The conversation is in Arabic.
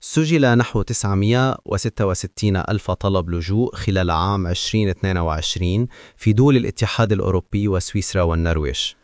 سجل نحو 966 ألف طلب لجوء خلال عام 2022 في دول الاتحاد الأوروبي وسويسرا والنرويج.